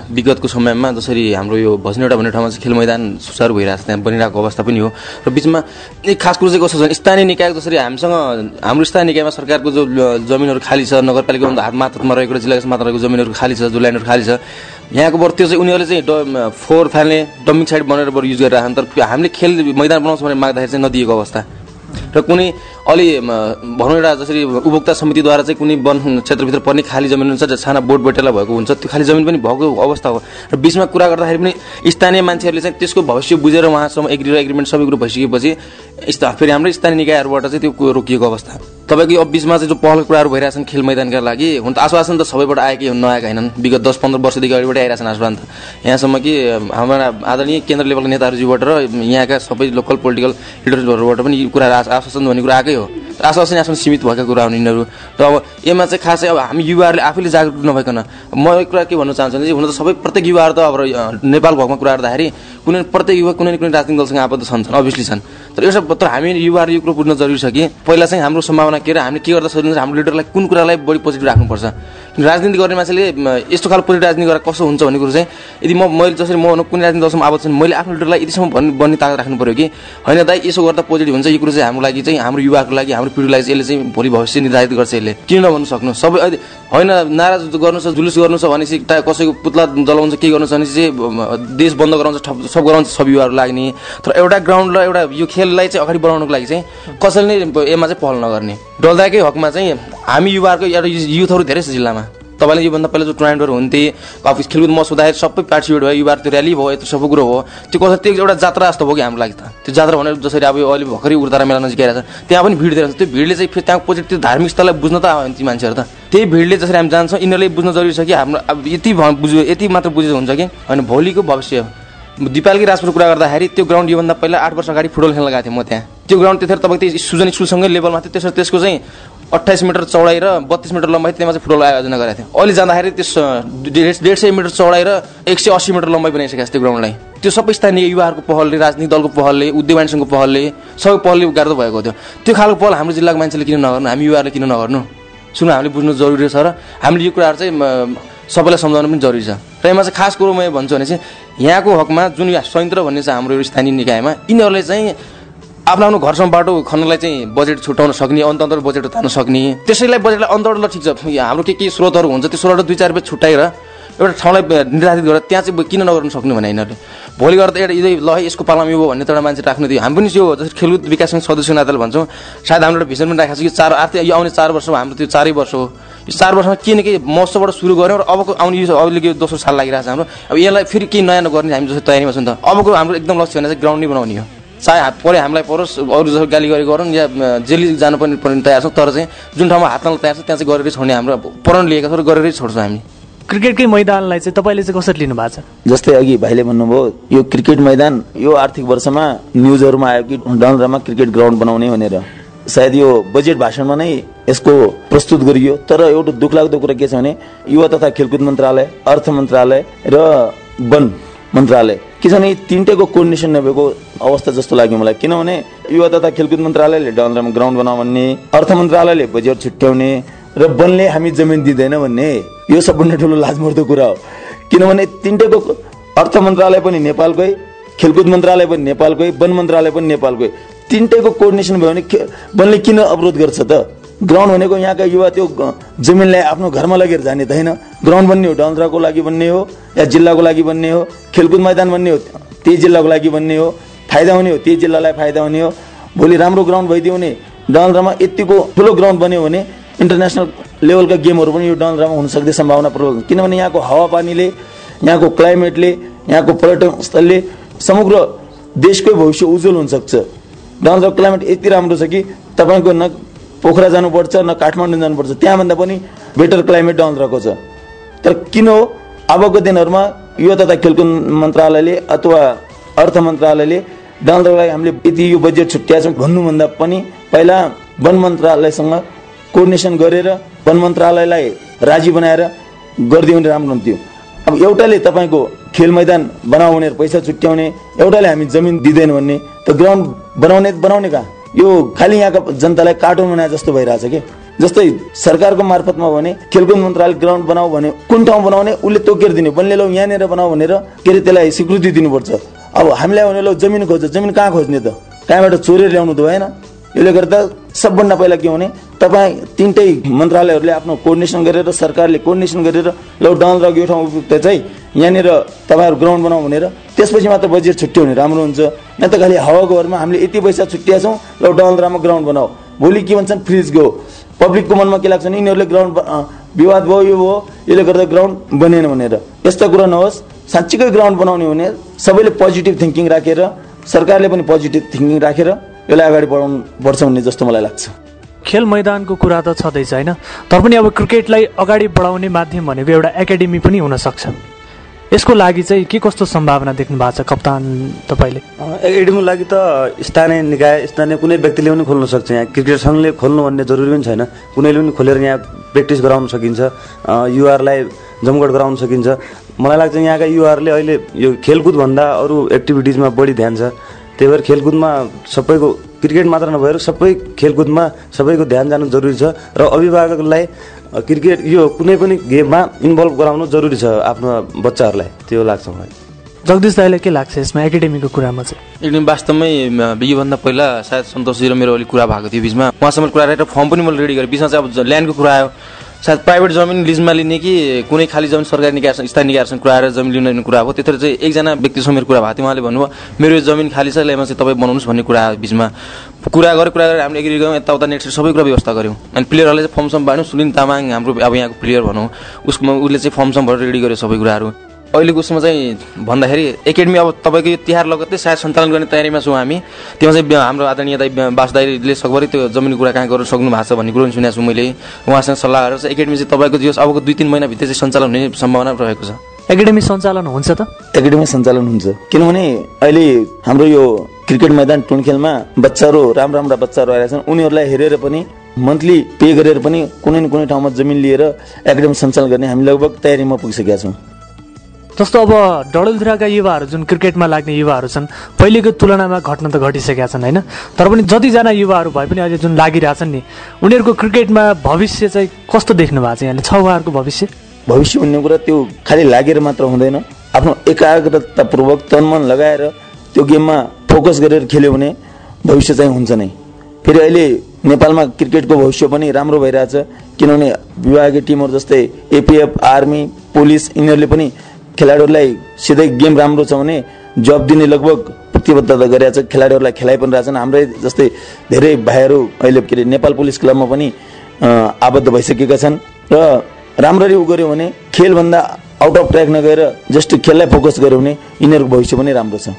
विगतको समयमा जसरी हाम्रो यो भजनौटा भन्ने ठाउँमा चाहिँ खेल मैदान सुचारू भइरहेको छ त्यहाँ बनिरहेको अवस्था पनि हो। र बिचमा एक खास कुरो चाहिँ कस्तो छ स्थानीय निकाय जसरी हामीसँग हाम्रो स्थानीय निकायमा सरकारको जो जमिनहरू खाली छ नगरपालिकाको हात मातहतमा रहेको र जिल्लाको मात्र रहेको जमिनहरू खाली छ जो ल्यान्डहरू खाली छ यहाँको बरु त्यो चाहिँ उनीहरूले चाहिँ ड फोहोर फाल्ने डम्पिङ साइड बनाएर बरु युज गरेर राख्छन् तर हामीले खेल मैदान बनाउँछ भने माग्दाखेरि चाहिँ नदिएको अवस्था। र कुनै अलि भनौँ एउटा जसरी उपभोक्ता समितिद्वारा चाहिँ कुनै वन क्षेत्रभित्र पर्ने खाली जमिन हुन्छ साना बोट बैटेला भएको हुन्छ त्यो खाली जमिन पनि भएको अवस्था हो। र बिचमा कुरा गर्दाखेरि पनि स्थानीय मान्छेहरूले चाहिँ त्यसको भविष्य बुझेर उहाँसम्म एग्री र एग्रिमेन्ट सबै कुरो भइसकेपछि स्था फेरि हाम्रो स्थानीय निकायहरूबाट चाहिँ त्यो रोकिएको अवस्था। तपाईँको अब बिचमा चाहिँ जो पहल कुराहरू भइरहेछन् खेल मैदानका लागि हुन त आश्वासन त सबैबाट आएकै हुन् नआएका होइनन्। विगत दस पन्ध्र वर्षदेखि अगाडिबाट आइरहेछन् आश्वासन त। यहाँसम्म कि हाम्रा आदरणीय केन्द्र लेभलका नेताहरूजीबाट र यहाँका सबै लोकल पोलिटिकल लिडर्सहरूबाट पनि यो कुरा आश- आश्वासन भन्ने कुरा आएकै हो। आश्वासन आश्वासन सीमित भएका कुरा हुन् यिनीहरू। र अब यसमा चाहिँ खासै अब हामी युवाहरूले आफैले जागरुक नभइकन म एक कुरा के भन्न चाहन्छु भने हुन त सबै प्रत्येक युवाहरू त अब नेपाल भएकोमा कुरा गर्दाखेरि कुनै प्रत्येक युवा कुनै न कुनै राजनीतिक दलसँग आबद्ध छन् अभियसली छन्। तर एउटा तर हामी युवाहरू यो कुरो बुझ्न जरुरी छ कि पहिला चाहिँ हाम्रो सम्भावना के र हामीले के गर्दा सजिलो हुन्छ हाम्रो लिडरलाई कुन कुरालाई बढी पोजिटिभ राख्नुपर्छ। राजनीति गर्ने मान्छेले यस्तो खालको पोजिटिभ राजनीति गरेर कसो हुन्छ भन्ने कुरो चाहिँ यदि म मैले जसरी म कुनै राजनीतिक दलसम्म आबद्ध छन् मैले आफ्नो लिडरलाई यतिसम्म भन्ने बन्ने तागत राख्नु पऱ्यो कि होइन दाइ यसो गर्दा पोजिटिभ हुन्छ यो कुरो चाहिँ हाम्रो लागि चाहिँ हाम्रो युवाको लागि हाम्रो पिँढीलाई चाहिँ यसले चाहिँ भोलि भविष्य निर्धारित गर्छ यसले। किन नभन्नु सक्नु? सबै अहिले होइन नाराज गर्नु छ जुलुस गर्नु छ भनेपछि कसैको पुतला जलाउँछ के गर्नु छ भनेपछि चाहिँ देश बन्द गराउँछ ठप सब गराउँछ सब युवाहरू लाग्ने। तर एउटा ग्राउन्ड र एउटा यो खेललाई चाहिँ अगाडि बढाउनुको लागि चाहिँ कसैले नै यसमा चाहिँ पहल नगर्ने। डल्दाकै हकमा चाहिँ हामी युवाहरूको एउटा युथहरू धेरै छ जिल्लामा। तपाईँले योभन्दा पहिला जो टुर्नामेन्टहरू हुन्थे अब खेलकुद मस हुँदाखेरि सबै पार्टिसिपेट भयो युवा त्यो ऱ्याली भयो यस्तो सबै कुरो हो त्यो कसरी त्यो एउटा जात्रा जस्तो भयो कि हाम्रो लागि त? त्यो जात्रा भनेर जसरी अब यो अहिले भर्खरै उर्तारा मेला नजिक आइरहेको छ त्यहाँ पनि भिड धेरै हुन्छ त्यो भिडले चाहिँ फेरि त्यहाँ पोजिटिभ त्यो धार्मिक स्थललाई बुझ्न त आयो ती मान्छेहरू त। त्यही भिडले जसरी हामी जान्छौँ यिनीहरूले बुझ्न जरुरी छ कि हाम्रो अब यति बुझ्यो यति मात्र बुझेको हुन्छ कि। होइन भोलिको भविष्य दिपालकी राजपुर कुरा गर्दाखेरि त्यो ग्राउन्ड योभन्दा पहिला आठ वर्ष अगाडि फुटबल खेल्न गएको थिएँ म त्यहाँ। त्यो ग्राउन्ड त्यतिखेर तपाईँको त्यो सुजन स्कुलसँगै लेभलमा थियो त्यसरी त्यसको चाहिँ अट्ठाइस मिटर चौडाइ र बत्तिस मिटर लम्बाइ त्यहाँ चाहिँ फुटबल आयोजना गरेको थियो। अहिले जाँदाखेरि त्यस डेढ सय मिटर चौडाइ र एक सय अस्सी मिटर लम्बाइ बनाइसकेको छ त्यो ग्राउन्डलाई त्यो सबै स्थानीय युवाहरूको पहलले राजनीतिक दलको पहलले उद्योग सङ्घको पहलले सबै पहलले गर्दा भएको थियो। त्यो खालको पहल हाम्रो जिल्लाको मान्छेले किन नगर्नु? हामी युवाहरूले किन नगर्नु? सुन हामीले बुझ्नु जरुरी छ र हामीले यो कुराहरू चाहिँ सबैलाई सम्झाउनु पनि जरुरी छ। र यसमा चाहिँ खास कुरो म भन्छु भने चाहिँ यहाँको हकमा जुन यो संयन्त्र भन्ने चाहिँ हाम्रो स्थानीय निकायमा यिनीहरूले चाहिँ आफ्नो आफ्नो घरसम्म बाटो खन्नलाई चाहिँ बजेट छुट्याउन सक्ने अन्त अन्तर बजेट तान्न सक्ने। त्यसैलाई बजेटलाई अन्तर ल ठिक छ। हाम्रो के के स्रोतहरू हुन्छ त्यो स्रोतहरू दुई चार रुपियाँ छुट्याएर एउटा ठाउँलाई निर्धारित गरेर त्यहाँ चाहिँ किन नगर्नु सक्नु भने यिनीहरूले। भोलि गर्दा एउटा यदि ल यसको पालामा यो भन्ने त एउटा मान्छे राख्नु थियो हामी पनि यो जस्तै खेलकुद विकास सङ्घ सदस्य नाताले भन्छौँ। सायद हाम्रो एउटा भिजन पनि राखेको छ कि चार आर्थिक यो आउने चार वर्षमा हाम्रो त्यो चारै वर्ष हो। यो चार वर्षमा के न के महोत्सवबाट सुरु गऱ्यौँ र अबको आउने यो अहिलेको यो दोस्रो साल लागिरहेको छ हाम्रो। अब यसलाई फेरि केही नयाँ नगर्ने हामी जस्तो तयारीमा छौँ त। अबको हाम्रो एकदम लक्ष्य भने चाहिँ ग्राउन्ड नै बनाउने हो। चाहे हात परे हामीलाई परोस् अरू जस्तो गाली गरी गरौँ या जेली जानु पनि पनि तयार छौँ तर चाहिँ जुन ठाउँमा हात नल तयार छ त्यहाँ चाहिँ गरेरै छोड्ने हाम्रो प्रण लिएका छौँ र गरेरै छोड्छौँ हामी। क्रिकेटकै मैदानलाई चाहिँ तपाईँले चाहिँ कसरी लिनु भएको छ? जस्तै अघि भाइले भन्नुभयो यो क्रिकेट मैदान यो आर्थिक वर्षमा न्युजहरूमा आयो कि डनरामा क्रिकेट ग्राउन्ड बनाउने भनेर। सायद यो बजेट भाषणमा नै यसको प्रस्तुत गरियो तर एउटा दुःखलाग्दो कुरा के छ भने युवा तथा खेलकुद मन्त्रालय अर्थ मन्त्रालय र वन मन्त्रालय के छ भने यी तिनटैको कोर्डिनेसन नभएको अवस्था जस्तो लाग्यो मलाई। किनभने युवा तथा खेलकुद मन्त्रालयले डनरामा ग्राउन्ड बनाऊ भन्ने अर्थ मन्त्रालयले बजेट छुट्याउने र वनले हामी जमिन दिँदैन भन्ने यो सबभन्दा ठुलो लाजमर्दो कुरा हो। किनभने तिनटैको अर्थ मन्त्रालय पनि नेपालकै खेलकुद मन्त्रालय पनि नेपालकै वन मन्त्रालय पनि नेपालकै। तिनटैको कोर्डिनेसन भयो भने वनले किन अवरोध गर्छ त? ग्राउन्ड भनेको यहाँका युवा त्यो जमिनलाई आफ्नो घरमा लगेर जाने त होइन। ग्राउन्ड बन्ने हो डलद्राको लागि बन्ने हो या जिल्लाको लागि बन्ने हो खेलकुद मैदान बन्ने हो त्यही जिल्लाको लागि बन्ने हो फाइदा हुने हो त्यही जिल्लालाई फाइदा हुने हो। भोलि राम्रो ग्राउन्ड भइदियो भने डलद्रामा यतिको ठुलो ग्राउन्ड बन्यो भने इन्टरनेसनल लेभलका गेमहरू पनि यो डलद्रामा हुन सक्ने सम्भावना प्रबल। किनभने यहाँको हावापानीले यहाँको क्लाइमेटले यहाँको पर्यटन स्थलले समग्र देशकै भविष्य उज्जवल हुनसक्छ डलद्रा क्लाइमेट यति राम्रो छ कि तपाईँको न पोखरा जानुपर्छ न काठमाडौँ जानुपर्छ त्यहाँभन्दा पनि बेटर क्लाइमेट डलद्राको छ। तर किन हो? अबको दिनहरूमा युवा तथा खेलकुद मन्त्रालयले अथवा अर्थ मन्त्रालयले डलद्रालाई हामीले यति यो बजेट छुट्याएको छौँ भन्नुभन्दा पनि पहिला वन मन्त्रालयसँग कोर्डिनेसन गरेर वन मन्त्रालयलाई राजी बनाएर गरिदियो भने राम्रो हुन्थ्यो। अब एउटाले तपाईँको खेल मैदान बनाऊ भनेर पैसा छुट्याउने एउटाले हामी जमिन दिँदैन भन्ने त ग्राउन्ड बनाउने बनाउने कहाँ? यो खालि यहाँका जनतालाई कार्टुन बनाए जस्तो भइरहेछ कि? जस्तै सरकारको मार्फतमा भने खेलकुद मन्त्रालय ग्राउन्ड बनाऊ भने कुन ठाउँ बनाउने उसले तोकेर दिने बन्ने लौ यहाँनिर बनाऊ भनेर के अरे त्यसलाई स्वीकृति दिनुपर्छ। अब हामीलाई भने लौ जमिन खोज्छ जमिन कहाँ खोज्ने त? कहाँबाट चोरेर ल्याउनु त भएन। यसले गर्दा सबभन्दा पहिला के भने तपाईँ तिनटै मन्त्रालयहरूले आफ्नो कोर्डिनेसन गरेर सरकारले कोर्डिनेसन गरेर लौ डल र यो ठाउँ उपयुक्त चाहिँ यहाँनिर तपाईँहरू ग्राउन्ड बनाऊ भनेर त्यसपछि मात्र बजेट छुट्यो भने राम्रो हुन्छ। न त खालि हावाको घरमा हामीले यति पैसा छुट्टिया छौँ लौ डलद्रामा ग्राउन्ड बनाऊ। भोलि के भन्छन् फ्रिज गयो। पब्लिकको मनमा के लाग्छ भने यिनीहरूले ग्राउन्ड विवाद भयो यो भयो यसले गर्दा ग्राउन्ड बनेन भनेर। यस्तो कुरा नहोस्। साँच्चीकै ग्राउन्ड बनाउने भने सबैले पोजिटिभ थिङ्किङ राखेर सरकारले पनि पोजिटिभ थिङ्किङ राखेर यसलाई अगाडि बढाउनु पर्छ भन्ने जस्तो मलाई लाग्छ। खेल मैदानको कुरा त छँदैछ होइन? तर पनि अब क्रिकेटलाई अगाडि बढाउने माध्यम भनेको एउटा एकाडेमी पनि हुनसक्छ। यसको लागि चाहिँ के कस्तो सम्भावना देख्नु भएको छ कप्तान तपाईँले? एकाडेमीको लागि त स्थानीय निकाय स्थानीय कुनै व्यक्तिले पनि खोल्न सक्छ यहाँ। क्रिकेट सङ्घले खोल्नु भन्ने जरुरी पनि छैन। कुनैले पनि खोलेर यहाँ प्र्याक्टिस गराउन सकिन्छ। युवाहरूलाई जमघट गराउन सकिन्छ। मलाई लाग्छ यहाँका युवाहरूले अहिले यो खेलकुदभन्दा अरू एक्टिभिटिजमा बढी ध्यान छ। त्यही भएर खेलकुदमा सबैको क्रिकेट मात्र नभएर सबै खेलकुदमा सबैको ध्यान जानु जरुरी छ। र अभिभावकलाई क्रिकेट यो कुनै पनि गेममा इन्भल्भ गराउनु जरुरी छ आफ्नो बच्चाहरूलाई त्यो लाग्छ मलाई। जगदीश दाईलाई के लाग्छ यसमा? एकाडेमीको कुरामा चाहिँ। एकदम वास्तवमै म, योभन्दा पहिला सायद सन्तोषजी र मेरो अलिक कुरा भएको थियो बिचमा। उहाँसँग कुरा गरेर फर्म पनि मैले रेडी गरेँ। बिचमा चाहिँ अब ल्यान्डको कुरा आयो। सायद प्राइभेट जमिन लिजमा लिने कि कुनै खाली जमिन सरकारी निकायसँग स्थानीय निकायसँग कुरा आएर जमिन लिने कुरा हो। त्यतिखेर चाहिँ एकजना व्यक्तिसँग मेरो कुरा भएको थियो। उहाँले भन्नुभयो मेरो यो जमिन खाली छ यसलाई चाहिँ तपाईँ बनाउनुहोस् भन्ने कुरा आयो बिचमा। कुरा गरेर कुरा गरेर हामीले एग्री गऱ्यौँ यताउता नेक्स्ट सबै कुरा व्यवस्था गऱ्यौँ। अनि प्लेयरहरूले चाहिँ फर्मसम बाँड्यौँ सुनिल तामाङ हाम्रो अब यहाँको प्लेयर भनौँ उसमा उसले चाहिँ फर्मसम भएर रेडी गर्यो सबै कुराहरू। अहिलेको उसमा चाहिँ भन्दाखेरि एकाडेमी अब तपाईँको यो तिहार लगत्तै सायद सञ्चालन गर्ने तयारीमा छौँ हामी। त्यसमा चाहिँ हाम्रो आदरणीय दाई ब्या- बास दाईले सकभरि त्यो जमिन कुरा कहाँ गर्नु सक्नु भएको छ भन्ने कुरो पनि सुनेको छु मैले। उहाँसँग सल्लाह गरेर चाहिँ एकाडेमी चाहिँ तपाईँको जो अबको दुई तिन महिनाभित्र चाहिँ सञ्चालन हुने सम्भावना रहेको छ। एकाडेमी सञ्चालन हुन्छ त? एकाडेमी सञ्चालन हुन्छ। किनभने अहिले हाम्रो यो क्रिकेट मैदान टुनखेलमा बच्चाहरू राम्रा राम्रा बच्चाहरू आएका छन्। उनीहरूलाई हेरेर पनि मन्थली पे गरेर पनि कुनै न कुनै ठाउँमा जमिन लिएर एकाडेमी सञ्चालन गर्ने हामी लगभग तयारीमा पुगिसकेका छौँ। जस्तो अब डडेलधुराका युवाहरू जुन क्रिकेटमा लाग्ने युवाहरू छन् पहिलेको तुलनामा घट्न त घटिसकेका छन् होइन? तर पनि जतिजना युवाहरू भए पनि अहिले जुन लागिरहेछन् नि उनीहरूको क्रिकेटमा भविष्य चाहिँ कस्तो देख्नु भएको छ? यहाँले छ उहाँहरूको भविष्य? भविष्य भन्ने कुरा त्यो खालि लागेर मात्र हुँदैन। आफ्नो एकाग्रतापूर्वक तनमन लगाएर त्यो गेममा फोकस गरेर खेल्यो भने भविष्य चाहिँ हुन्छ नै। फेरि अहिले नेपालमा क्रिकेटको भविष्य पनि राम्रो भइरहेछ किनभने विभागीय टिमहरू जस्तै एपिएफ आर्मी पुलिस यिनीहरूले पनि खेलाडीहरूलाई सिधै गेम राम्रो छ भने जब दिने लगभग प्रतिबद्धता गरिरहेछ खेलाडीहरूलाई खेलाइ पनि रहेछन्। हाम्रै जस्तै धेरै भाइहरू अहिले के अरे नेपाल पुलिस क्लबमा पनि आबद्ध भइसकेका छन् र राम्ररी उ गऱ्यो भने खेलभन्दा आउट अफ ट्र्याक नगएर जस्ट खेललाई फोकस गर्यो भने यिनीहरूको भविष्य पनि राम्रो छ।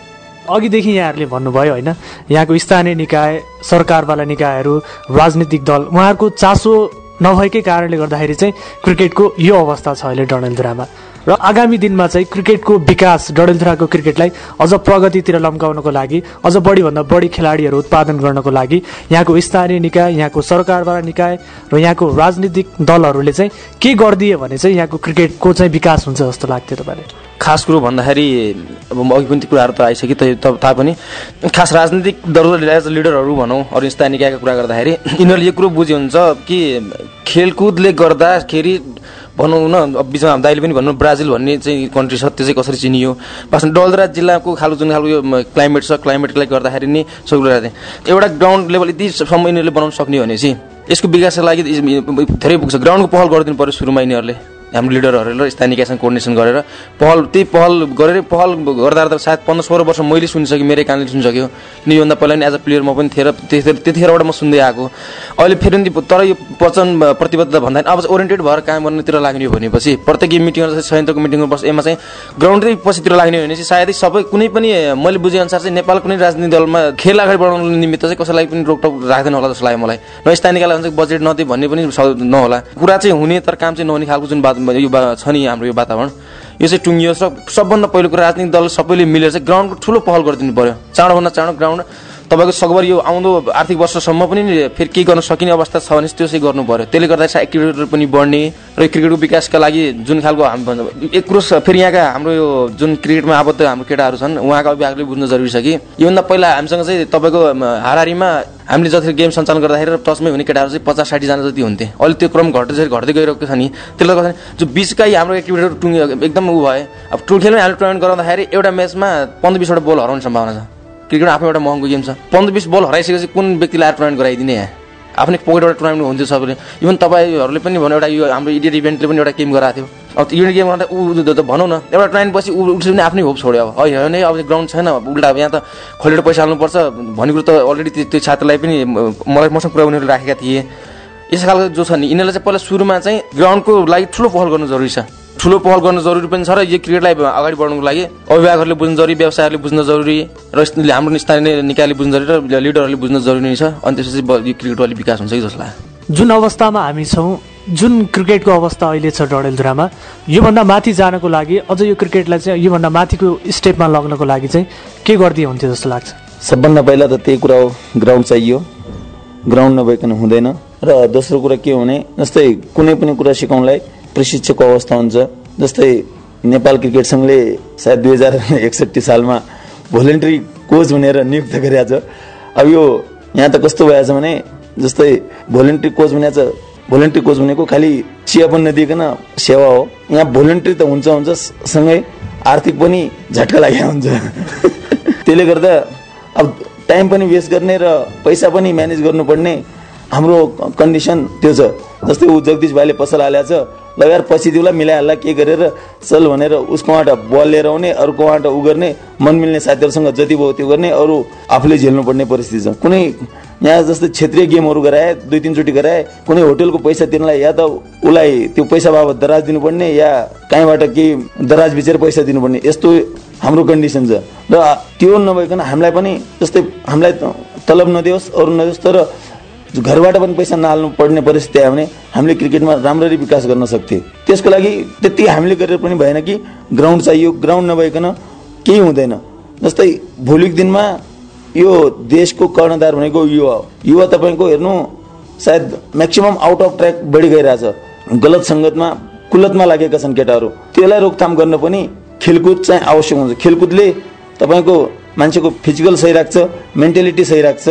अघिदेखि यहाँहरूले भन्नुभयो होइन यहाँको स्थानीय निकाय सरकारवाला निकायहरू राजनीतिक दल उहाँहरूको चासो नभएकै कारणले गर्दाखेरि चाहिँ क्रिकेटको यो अवस्था छ अहिले डडेलधुरामा। र आगामी दिनमा चाहिँ क्रिकेटको विकास डडेलधुराको क्रिकेटलाई अझ प्रगतितिर लम्काउनको लागि अझ बढीभन्दा बढी खेलाडीहरू उत्पादन गर्नको लागि यहाँको स्थानीय निकाय यहाँको सरकारवाला निकाय र यहाँको राजनीतिक दलहरूले चाहिँ के गरिदियो भने चाहिँ यहाँको क्रिकेटको चाहिँ विकास हुन्छ जस्तो लाग्थ्यो तपाईँले खास कुरो भन्दाखेरि अब अघि पनि कुराहरू त आइसक्यो त- तापनि खास राजनीतिक दल एज लिडरहरू भनौँ अरू स्थानीय निकायका कुरा गर्दाखेरि यिनीहरूले यो कुरो बुझ्यो हुन्छ कि खेलकुदले गर्दाखेरि भनौँ न अब बिचमा दाइले पनि भन्नु ब्राजिल भन्ने चाहिँ कन्ट्री छ त्यो चाहिँ कसरी चिनियो? वास्तवमा डलदरा जिल्लाको खालको जुन खालको यो क्लाइमेट छ क्लाइमेटलाई गर्दाखेरि नि सबै एउटा ग्राउन्ड लेभल यतिसम्म यिनीहरूले बनाउन सक्ने भनेपछि यसको विकासको लागि धेरै पुग्छ। ग्राउन्डको पहल गरिदिनु पऱ्यो सुरुमा यिनीहरूले। हाम्रो लिडरहरूले स्थानीय निकायसँग कोर्डिनेसन गरेर पहल त्यही पहल गरेर पहल गर्दा गर्दा सायद पन्ध्र सोह्र वर्ष मैले सुनिसकेँ मेरै कानले सुनिसक्यो। किन योभन्दा पहिला नि एज अ प्लेयर म पनि थिएँ र त्यतिखेर त्यतिखेरबाट म सुन्दै आएको। अहिले फेरि पनि तर यो वचन प्रतिबद्धता भन्दा अब ओरिएन्टेड भएर काम गर्नेतिर लाग्ने भनेपछि प्रत्येक मिटिङहरू संयन्त्रको मिटिङमा बस एमा चाहिँ ग्राउन्डै पछितिर लाग्ने हो भने चाहिँ सायदै सबै कुनै पनि मैले बुझेअनुसार चाहिँ नेपाल कुनै राजनीतिक दलमा खेल अगाडि बढाउनु निमित्त चाहिँ कसैलाई पनि रोकटोक राख्दैन होला जस्तो लाग्यो मलाई। न स्थानीय निकायलाई हुन्छ बजेट नदिए भन्ने पनि नहोला। कुरा चाहिँ हुने तर काम चाहिँ नहुने खालको जुन बात यो छ नि हाम्रो यो वातावरण। यो चाहिँ टुङ्गियोस् र सबभन्दा पहिलो कुरा राजनीतिक दल सबैले मिलेर चाहिँ ग्राउन्डको ठुलो पहल गरिदिनु पर्यो। चाँडोभन्दा चाँडो ग्राउन्ड तपाईँको सकभर यो आउँदो आर्थिक वर्षसम्म पनि फेरि केही गर्न सकिने अवस्था छ भने त्यो चाहिँ गर्नु पर्यो त्यसले गर्दा चाहिँ एक्टिभिटीहरू पनि बढ्ने र क्रिकेटको विकासका लागि जुन खालको हामी भन्छ एक कुरो फेरि यहाँका हाम्रो यो जुन क्रिकेटमा आबद्ध हाम्रो केटाहरू छन् उहाँका अभिभावकले बुझ्नु जरुरी छ कि योभन्दा पहिला हामीसँग चाहिँ तपाईँको हाराहारीमा हामीले जति गेम सञ्चालन गर्दाखेरि र टचमै हुने केटाहरू चाहिँ पचास साठीजना जति हुन्थे। अहिले त्यो क्रम घट्दै घट्दै गइरहेको छ नि। त्यसले गर्दा जो बिचकै हाम्रो एक्टिभिटीहरू टुङ्गि एकदम ऊ भयो अब ठुल खेलमै हामीले टुर्नामेन्ट गराउँदाखेरि एउटा म्याचमा पन्ध्र बिसवटा बल हराउने सम्भावना छ। क्रिकेट आफै एउटा महँगो गेम छ। पन्ध्र बिस बल हराइसकेपछि कुन व्यक्तिलाई आएर टुर्नामेन्ट गराइदिने यहाँ? आफ्नै पोकेटबाट टुर्नामेन्ट हुन्थ्यो सबैले। इभन तपाईँहरूले पनि भन्नु एउटा यो हाम्रो इडियट इभेन्टले पनि एउटा गेम गराएको थियो। अब इडियट गेम गर्दा ऊ भनौँ न एउटा टुर्नामेन्ट पछि ऊ उठ्छ भने आफ्नै होप छोड्यो अब। होइन होइन अब ग्राउन्ड छैन उल्टा अब यहाँ त खोलेर पैसा हाल्नुपर्छ भन्ने कुरो त अलरेडी त्यो छात्रलाई पनि मलाई मसँग कुरा उनीहरूले राखेका थिए। यस खालको जो छ नि यिनीहरूलाई चाहिँ पहिला सुरुमा चाहिँ ग्राउन्डको लागि ठुलो पहल गर्नु जरुरी छ। ठुलो पहल गर्नु जरुरी पनि छ र यो क्रिकेटलाई अगाडि बढाउनुको लागि अभिभावकहरूले बुझ्नु जरुरी व्यवसायहरूले बुझ्न जरुरी र हाम्रो स्थानीय निकायले बुझ्नु जरुरी र लिडरहरूले बुझ्न जरुरी नै छ। अनि त्यसपछि यो क्रिकेटको अलिक विकास हुन्छ कि जस्तो लाग्छ जुन अवस्थामा हामी छौँ जुन क्रिकेटको अवस्था अहिले छ डडेलधुरामा योभन्दा माथि जानको लागि अझ यो क्रिकेटलाई चाहिँ योभन्दा माथिको स्टेपमा लग्नको लागि चाहिँ के गरिदिए हुन्थ्यो जस्तो लाग्छ? सबभन्दा पहिला त त्यही कुरा हो ग्राउन्ड चाहियो। ग्राउन्ड नभइकन हुँदैन। र दोस्रो कुरा के हो भने जस्तै कुनै पनि कुरा सिकाउनलाई प्रशिक्षकको अवस्था हुन्छ। जस्तै नेपाल क्रिकेट सङ्घले सायद दुई हजार एकसट्ठी सालमा भोलिन्टरी कोच भनेर नियुक्त गरेको छ। अब यो यहाँ त कस्तो भएछ भने जस्तै भोलिन्टरी कोच भनेको छ भोलिन्टरी कोच भनेको खालि चिया पनि नदिइकन सेवा हो। यहाँ भोलिन्टरी त हुन्छ हुन्छ सँगै आर्थिक पनि झट्का लागेको हुन्छ। (laughs) त्यसले गर्दा अब टाइम पनि वेस्ट गर्ने र पैसा पनि म्यानेज गर्नुपर्ने हाम्रो कन्डिसन त्यो छ। जस्तै ऊ जगदीश भाइले पसल हालेको छ लगाएर पछि दिउला मिलाइहाल्ला के गरेर चल भनेर उसकोबाट बल लिएर आउने अर्कोबाट उ गर्ने मन मिल्ने साथीहरूसँग जति भयो त्यो गर्ने अरू आफूले झेल्नुपर्ने परिस्थिति छ। कुनै यहाँ जस्तै क्षेत्रीय गेमहरू गराए दुई तिनचोटि गराए कुनै होटलको पैसा तिर्नलाई या त उसलाई त्यो पैसा बाबत दराज दिनुपर्ने या कहीँबाट केही दराज बेचेर पैसा दिनुपर्ने यस्तो हाम्रो कन्डिसन छ। र त्यो नभइकन हामीलाई पनि जस्तै हामीलाई तलब नदियोस् अरू नदियोस् तर घरबाट पनि पैसा नहाल्नु पर्ने परिस्थिति आयो भने हामीले क्रिकेटमा राम्ररी विकास गर्न सक्थे। त्यसको लागि त्यति हामीले गरेर पनि भएन कि ग्राउन्ड चाहियो ग्राउन्ड नभइकन केही हुँदैन। जस्तै भोलिको दिनमा यो देशको कर्णधार भनेको युवा युवा तपाईँको हेर्नु सायद म्याक्सिमम् आउट अफ ट्र्याक बढी गइरहेछ। गलत सङ्गतमा कुलतमा लागेका छन् केटाहरू। त्यसलाई रोकथाम गर्न पनि खेलकुद चाहिँ आवश्यक हुन्छ। खेलकुदले तपाईँको मान्छेको फिजिकल सही राख्छ मेन्टालिटी सही राख्छ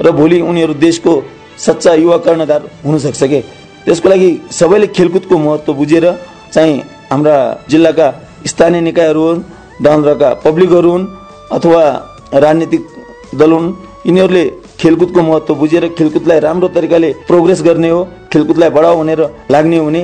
र भोलि उनीहरू देशको सच्चा युवा कर्णधार हुनसक्छ के? त्यसको लागि सबैले खेलकुदको महत्त्व बुझेर चाहिँ हाम्रा जिल्लाका स्थानीय निकायहरू हुन् डान्द्राका पब्लिकहरू हुन् अथवा राजनीतिक दल हुन् यिनीहरूले खेलकुदको महत्त्व बुझेर खेलकुदलाई राम्रो तरिकाले प्रोग्रेस गर्ने हो खेलकुदलाई बढाओ भनेर लाग्ने हो भने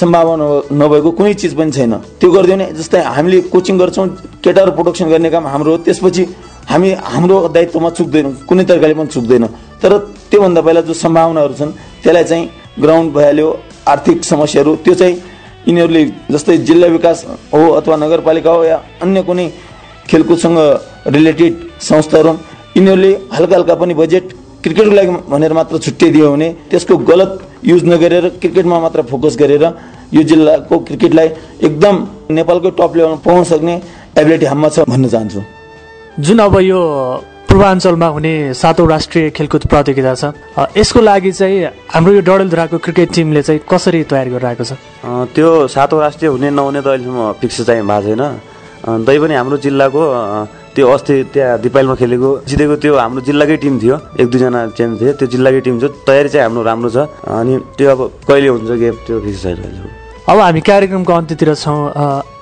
सम्भावना नभएको कुनै चिज पनि छैन। त्यो गरिदियो भने जस्तै हामीले कोचिङ गर्छौँ केटाहरू प्रोडक्सन गर्ने काम हाम्रो हो त्यसपछि हामी हाम्रो दायित्वमा चुक्दैनौँ कुनै तरिकाले पनि चुक्दैन। तर त्योभन्दा पहिला जो सम्भावनाहरू छन् त्यसलाई चाहिँ ग्राउन्ड भइहाल्यो आर्थिक समस्याहरू त्यो चाहिँ यिनीहरूले जस्तै जिल्ला विकास हो अथवा नगरपालिका हो या अन्य कुनै खेलकुदसँग रिलेटेड संस्थाहरू हुन् यिनीहरूले हल्का हल्का पनि बजेट क्रिकेटको लागि भनेर मात्र छुट्याइदियो भने त्यसको गलत युज नगरेर क्रिकेटमा मात्र फोकस गरेर यो जिल्लाको क्रिकेटलाई एकदम नेपालको टप लेभलमा पुगाउन सक्ने एबिलिटी हाम्रोमा छ भन्न चाहन्छु। जुन अब यो पूर्वाञ्चलमा हुने सातौँ राष्ट्रिय खेलकुद प्रतियोगिता छ। यसको लागि चाहिँ हाम्रो यो डडेलधुराको क्रिकेट टिमले चाहिँ कसरी तयारी गरिरहेको छ? त्यो सातौँ राष्ट्रिय हुने नहुने त अहिलेसम्म फिक्स चाहिँ भएको छैन। अँ, तै पनि हाम्रो जिल्लाको त्यो अस्ति त्यहाँ दिपाइलमा खेलेको जितेको त्यो हाम्रो जिल्लाकै टिम थियो। एक दुईजना चेन्ज थियो त्यो जिल्लाकै टिम थियो तयारी चाहिँ हाम्रो राम्रो छ। अनि त्यो अब कहिले हुन्छ गेम त्यो फिक्स छैन अब हामी कार्यक्रमको अन्त्यतिर छौँ।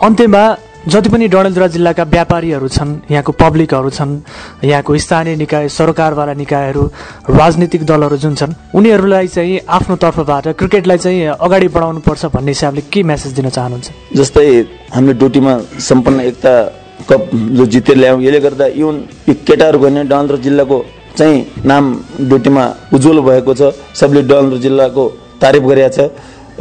अन्त्यमा जति पनि डडेलधुरा जिल्लाका व्यापारीहरू छन् यहाँको पब्लिकहरू छन् यहाँको स्थानीय निकाय सरकारवाला निकायहरू राजनीतिक दलहरू जुन छन् उनीहरूलाई चाहिँ आफ्नो तर्फबाट क्रिकेटलाई चाहिँ अगाडि बढाउनु पर्छ भन्ने हिसाबले के मेसेज दिन चाहनुहुन्छ? जस्तै हामीले डोटीमा सम्पन्न एकता कप जो जितेर ल्यायौँ यसले गर्दा इभन यो केटाहरू भने डलन्द्र जिल्लाको चाहिँ नाम डोटीमा उज्जवल भएको छ। सबले डलन्द्र जिल्लाको तारिफ गरेका छ।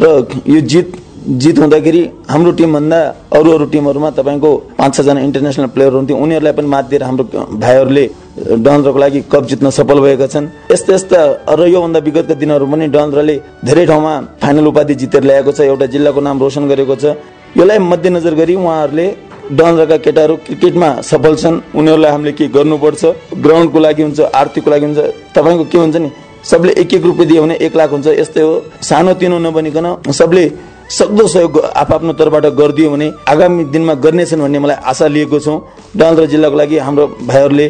र यो जित जित हुँदाखेरि हाम्रो टिमभन्दा अरू अरू टिमहरूमा तपाईँको पाँच छजना इन्टरनेसनल प्लेयर हुन्थ्यो उनीहरूलाई पनि मात दिएर हाम्रो भाइहरूले डलन्द्रको लागि कप जित्न सफल भएका छन्। यस्ता यस्ता र योभन्दा विगतका दिनहरू पनि डलन्द्रले धेरै ठाउँमा फाइनल उपाधि जितेर ल्याएको छ। एउटा जिल्लाको नाम रोशन गरेको छ। यसलाई मध्यनजर गरी उहाँहरूले डनरका केटाहरू क्रिकेटमा सफल छन्। उनीहरूलाई हामीले के गर्नुपर्छ? ग्राउन्डको लागि हुन्छ आर्थिकको लागि हुन्छ। तपाईँको के हुन्छ नि? सबले एक एक रुपियाँ दियो भने एक लाख हुन्छ। यस्तै हो। सानो तिनो नबनिकन सबले सक्दो सहयोग आफ्नो तर्फबाट गरिदियो भने आगामी दिनमा गर्नेछन् भन्ने मलाई आशा लिएको छौँ। डनद्रा जिल्लाको लागि हाम्रो भाइहरूले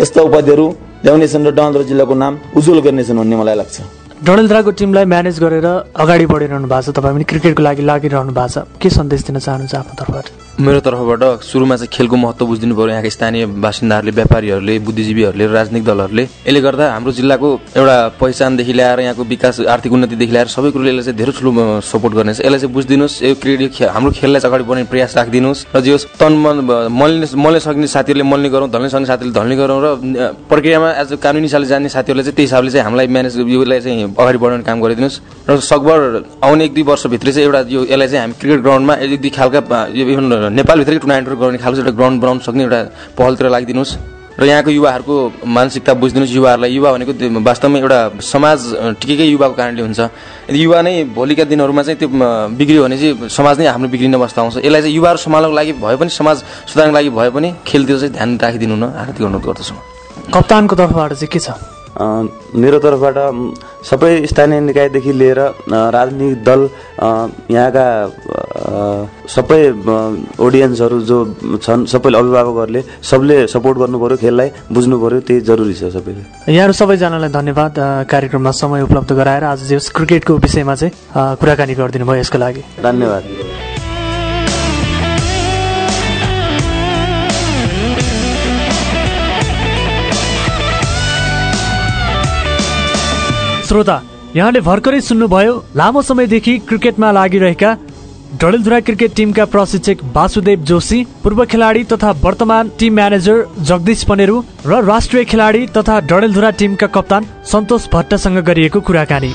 यस्ता उपाधिहरू ल्याउनेछन् र डनद्रा जिल्लाको नाम उज्जवल गर्नेछन् भन्ने मलाई लाग्छ। डडेलधुराको टिमलाई म्यानेज गरेर अगाडि बढिरहनु भएको छ। तपाईँ पनि क्रिकेटको लागि लागिरहनु भएको छ। के सन्देश दिन चाहनुहुन्छ आफ्नो तर्फबाट? मेरो तर्फबाट सुरुमा चाहिँ खेलको महत्त्व बुझिदिनु पऱ्यो यहाँका स्थानीय बासिन्दाहरूले व्यापारीहरूले बुद्धिजीवीहरूले राजनीतिक दलहरूले। यसले गर्दा हाम्रो जिल्लाको एउटा पहिचानदेखि ल्याएर यहाँको विकास आर्थिक उन्नतिदेखि ल्याएर सबै कुरोले यसलाई चाहिँ धेरै ठुलो सपोर्ट गर्ने छ यसलाई चाहिँ बुझिदिनुहोस् यो क्रिकेट हाम्रो खेललाई चाहिँ अगाडि बढाउने प्रयास राखिदिनुहोस्। र जे होस् तन मन मल्ने मल्ने सक्ने साथीहरूले मल्ने गरौँ धल्ने सक्ने साथीहरूले धल्ने गरौँ र अ, प्रक्रियामा एज कानुनी हिसाबले जान्ने साथीहरूले चाहिँ त्यही हिसाबले चाहिँ हामीलाई म्यानेज योलाई चाहिँ अगाडि बढाउने काम गरिदिनुहोस्। र सकभर आउने एक दुई वर्षभित्र चाहिँ एउटा यो यसलाई चाहिँ हामी क्रिकेट ग्राउन्डमा एक दुई खालका अ, नेपालभित्रै टुर्नामेन्टहरू गर्ने खालको एउटा ग्राउन्ड बनाउन सक्ने एउटा पहलतिर लागिदिनुहोस्। र यहाँको युवाहरूको मानसिकता बुझिदिनुहोस्। युवाहरूलाई युवा भनेको वास्तवमा एउटा समाज टिकेकै युवाको कारणले हुन्छ। यदि युवा नै भोलिका दिनहरूमा चाहिँ त्यो बिग्रियो भने चाहिँ समाज नै हाम्रो बिग्रिने अवस्था आउँछ। यसलाई चाहिँ युवाहरू सम्हाल्नको लागि भए पनि समाज सुधार्नको लागि भए पनि खेलतिर चाहिँ ध्यान राखिदिनु न। हार्दिक अनुरोध गर्दछु कप्तानको तर्फबाट चाहिँ के छ? मेरो तर्फबाट सबै स्थानीय निकायदेखि लिएर राजनीतिक दल यहाँका सबै अडियन्सहरू जो छन् सबै अभिभावकहरूले सबले सपोर्ट गर्नु पऱ्यो खेललाई बुझ्नु पऱ्यो त्यही जरुरी छ सबैले। यहाँहरू सबैजनालाई धन्यवाद कार्यक्रममा समय उपलब्ध गराएर आज जे क्रिकेटको विषयमा चाहिँ कुराकानी गरिदिनु भयो यसको लागि। धन्यवाद। श्रोता यहाँले भर्खरै सुन्नुभयो लामो समयदेखि क्रिकेटमा लागिरहेका डडेलधुरा क्रिकेट टिमका प्रशिक्षक वासुदेव जोशी पूर्व खेलाडी तथा वर्तमान टिम म्यानेजर जगदीश पनेरू र राष्ट्रिय खेलाडी तथा डडेलधुरा टिमका कप्तान सन्तोष भट्टसँग गरिएको कुराकानी।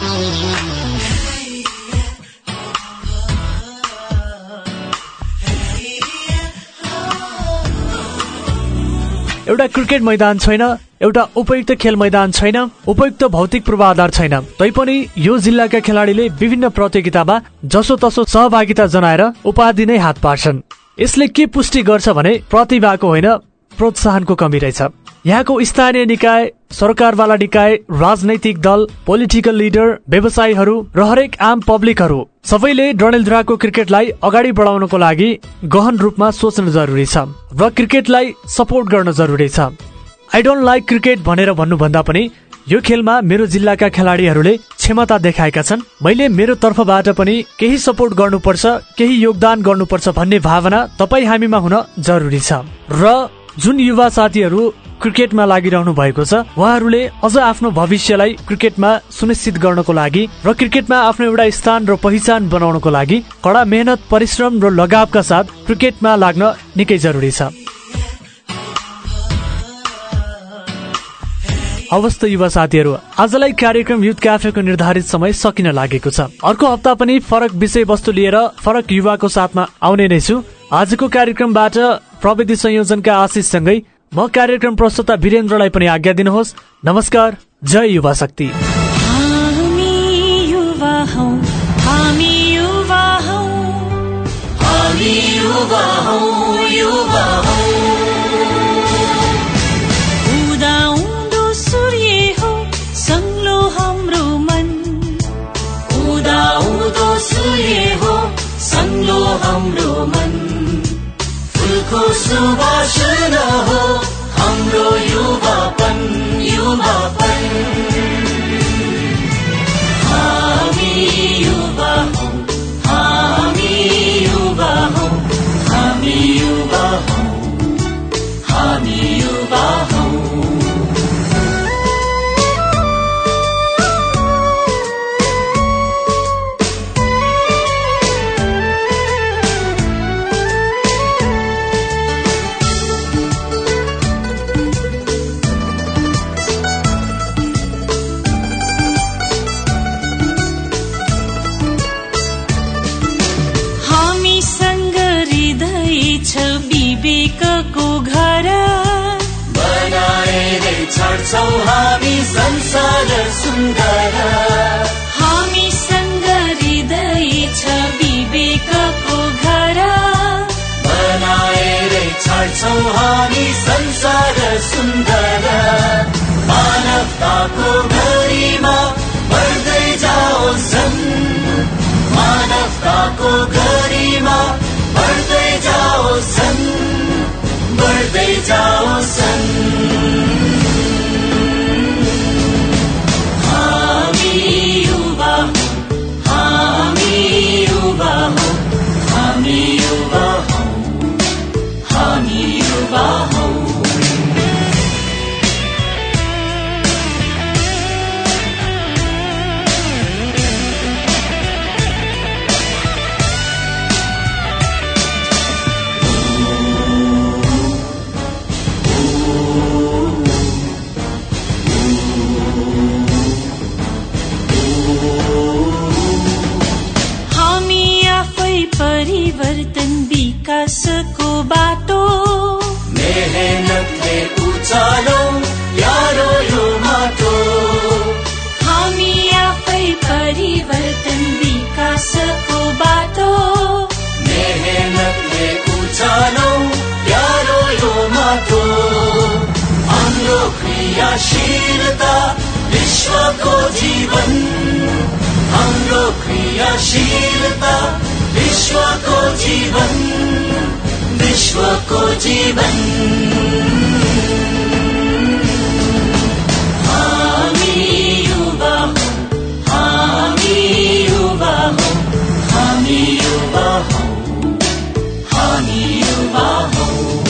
एउटा क्रिकेट मैदान छैन एउटा उपयुक्त खेल मैदान छैन उपयुक्त भौतिक पूर्वाधार छैन। तैपनि यो जिल्लाका खेलाडीले विभिन्न प्रतियोगितामा जसोतसो सहभागिता जनाएर उपाधि नै हात पार्छन्। यसले के पुष्टि गर्छ भने प्रतिभाको होइन प्रोत्साहनको कमी रहेछ। यहाँको स्थानीय निकाय सरकारवाला निकाय राजनैतिक दल पोलिटिकल लिडर व्यवसायीहरू र हरेक आम पब्लिकहरू सबैले डडेलधुराको क्रिकेटलाई अगाडि बढाउनको लागि गहन रूपमा सोच्न जरुरी छ र क्रिकेटलाई सपोर्ट गर्न जरुरी छ। आई डोन्ट लाइक क्रिकेट भनेर भन्नुभन्दा पनि यो खेलमा मेरो जिल्लाका खेलाडीहरूले क्षमता देखाएका छन्। मैले मेरो तर्फबाट पनि केही सपोर्ट गर्नुपर्छ केही योगदान गर्नुपर्छ भन्ने भावना तपाईँ हामीमा हुन जरुरी छ। र जुन युवा साथीहरू क्रिकेटमा लागिरहनु भएको छ। उहाँहरूले अझ आफ्नो भविष्यलाई क्रिकेटमा सुनिश्चित गर्नको लागि र क्रिकेटमा आफ्नो एउटा स्थान र पहिचान बनाउनको लागि कडा मेहनत परिश्रम र लगावका साथ क्रिकेटमा लाग्न निकै जरुरी छ। अवस्थ युवा साथीहरू आजलाई कार्यक्रम युथ क्याफेको निर्धारित समय सकिन लागेको छ। अर्को हप्ता पनि फरक विषयवस्तु लिएर फरक युवाको साथमा आउने नै छु। आजको कार्यक्रमबाट प्रविधि संयोजनका आशिषसँगै म कार्यक्रम प्रस्तुता वीरेन्द्रलाई पनि आज्ञा दिनुहोस्। नमस्कार जय युवा शक्ति। हामी युवा हौ हामी युवा हौ। हामी युवा हौ युवा हौ। उदाउँदो सूर्य हो सङ्लो हाम्रो मन। फुलको सुवासन हो हाम्रो युवापन युवापन। हामी युवा विवेकको घर। बनाएरै छाड्छौ हामी संसार सुन्दर। हामीसँग हृदय छ विवेकको घर। बनाएरै छाड्छौ हामी संसार सुन्दर। मानवताको घरीमा done. क्रियाशीलता विश्व को जीवन हाम्रो क्रियाशीलता विश्व को जीवन विश्व को जीवन हामी युवा हामी युवा हौ हामी युवा हौ हामी युवा हौ